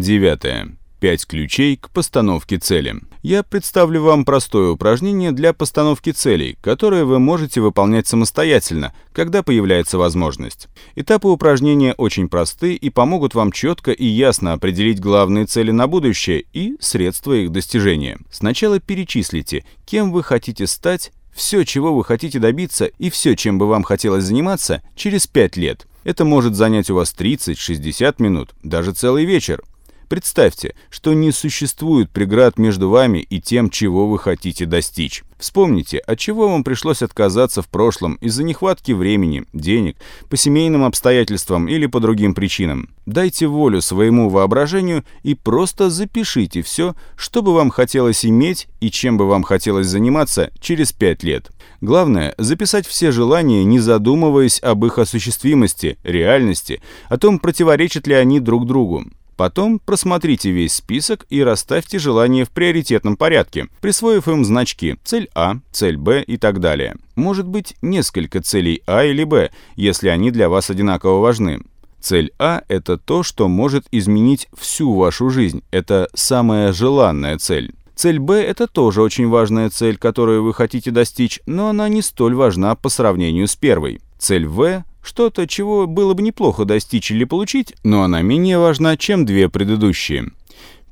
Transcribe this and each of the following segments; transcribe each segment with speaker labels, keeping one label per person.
Speaker 1: Девятое. 5 ключей к постановке цели. Я представлю вам простое упражнение для постановки целей, которое вы можете выполнять самостоятельно, когда появляется возможность. Этапы упражнения очень просты и помогут вам четко и ясно определить главные цели на будущее и средства их достижения. Сначала перечислите, кем вы хотите стать, все, чего вы хотите добиться и все, чем бы вам хотелось заниматься через 5 лет. Это может занять у вас 30-60 минут, даже целый вечер. Представьте, что не существует преград между вами и тем, чего вы хотите достичь. Вспомните, от чего вам пришлось отказаться в прошлом из-за нехватки времени, денег, по семейным обстоятельствам или по другим причинам. Дайте волю своему воображению и просто запишите все, что бы вам хотелось иметь и чем бы вам хотелось заниматься через пять лет. Главное – записать все желания, не задумываясь об их осуществимости, реальности, о том, противоречат ли они друг другу. Потом просмотрите весь список и расставьте желания в приоритетном порядке, присвоив им значки «цель А», «цель Б» и так далее. Может быть, несколько целей А или Б, если они для вас одинаково важны. Цель А – это то, что может изменить всю вашу жизнь. Это самая желанная цель. Цель Б – это тоже очень важная цель, которую вы хотите достичь, но она не столь важна по сравнению с первой. Цель В что-то, чего было бы неплохо достичь или получить, но она менее важна, чем две предыдущие.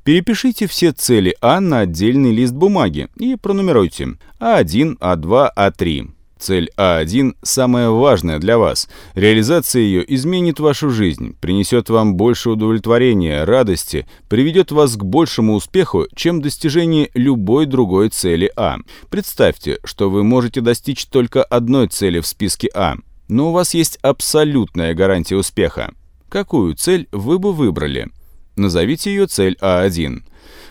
Speaker 1: Перепишите все цели А на отдельный лист бумаги и пронумеруйте А1, А2, А3. Цель А1 самая важная для вас. Реализация ее изменит вашу жизнь, принесет вам больше удовлетворения, радости, приведет вас к большему успеху, чем достижение любой другой цели А. Представьте, что вы можете достичь только одной цели в списке А – но у вас есть абсолютная гарантия успеха. Какую цель вы бы выбрали? Назовите ее цель А1.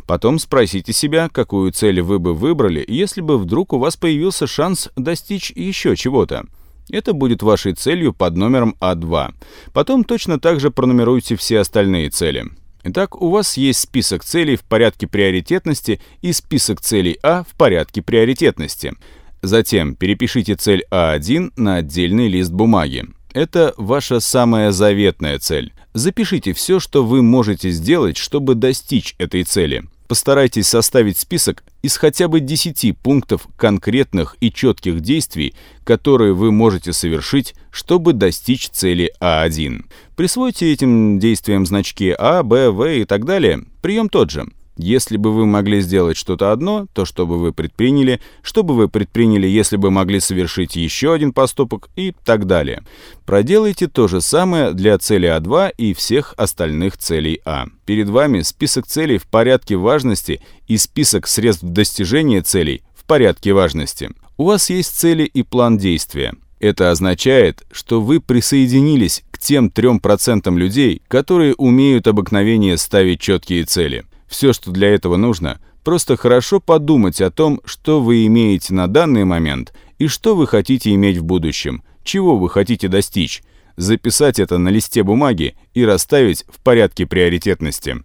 Speaker 1: Потом спросите себя, какую цель вы бы выбрали, если бы вдруг у вас появился шанс достичь еще чего-то. Это будет вашей целью под номером А2. Потом точно так же пронумеруйте все остальные цели. Итак, у вас есть список целей в порядке приоритетности и список целей А в порядке приоритетности – Затем перепишите цель А1 на отдельный лист бумаги. Это ваша самая заветная цель. Запишите все, что вы можете сделать, чтобы достичь этой цели. Постарайтесь составить список из хотя бы 10 пунктов конкретных и четких действий, которые вы можете совершить, чтобы достичь цели А1. Присвойте этим действиям значки А, Б, В и так далее. Прием тот же. Если бы вы могли сделать что-то одно, то что бы вы предприняли, что бы вы предприняли, если бы могли совершить еще один поступок и так далее. Проделайте то же самое для цели А2 и всех остальных целей А. Перед вами список целей в порядке важности и список средств достижения целей в порядке важности. У вас есть цели и план действия. Это означает, что вы присоединились к тем 3% людей, которые умеют обыкновение ставить четкие цели. Все, что для этого нужно, просто хорошо подумать о том, что вы имеете на данный момент и что вы хотите иметь в будущем, чего вы хотите достичь, записать это на листе бумаги и расставить в порядке приоритетности.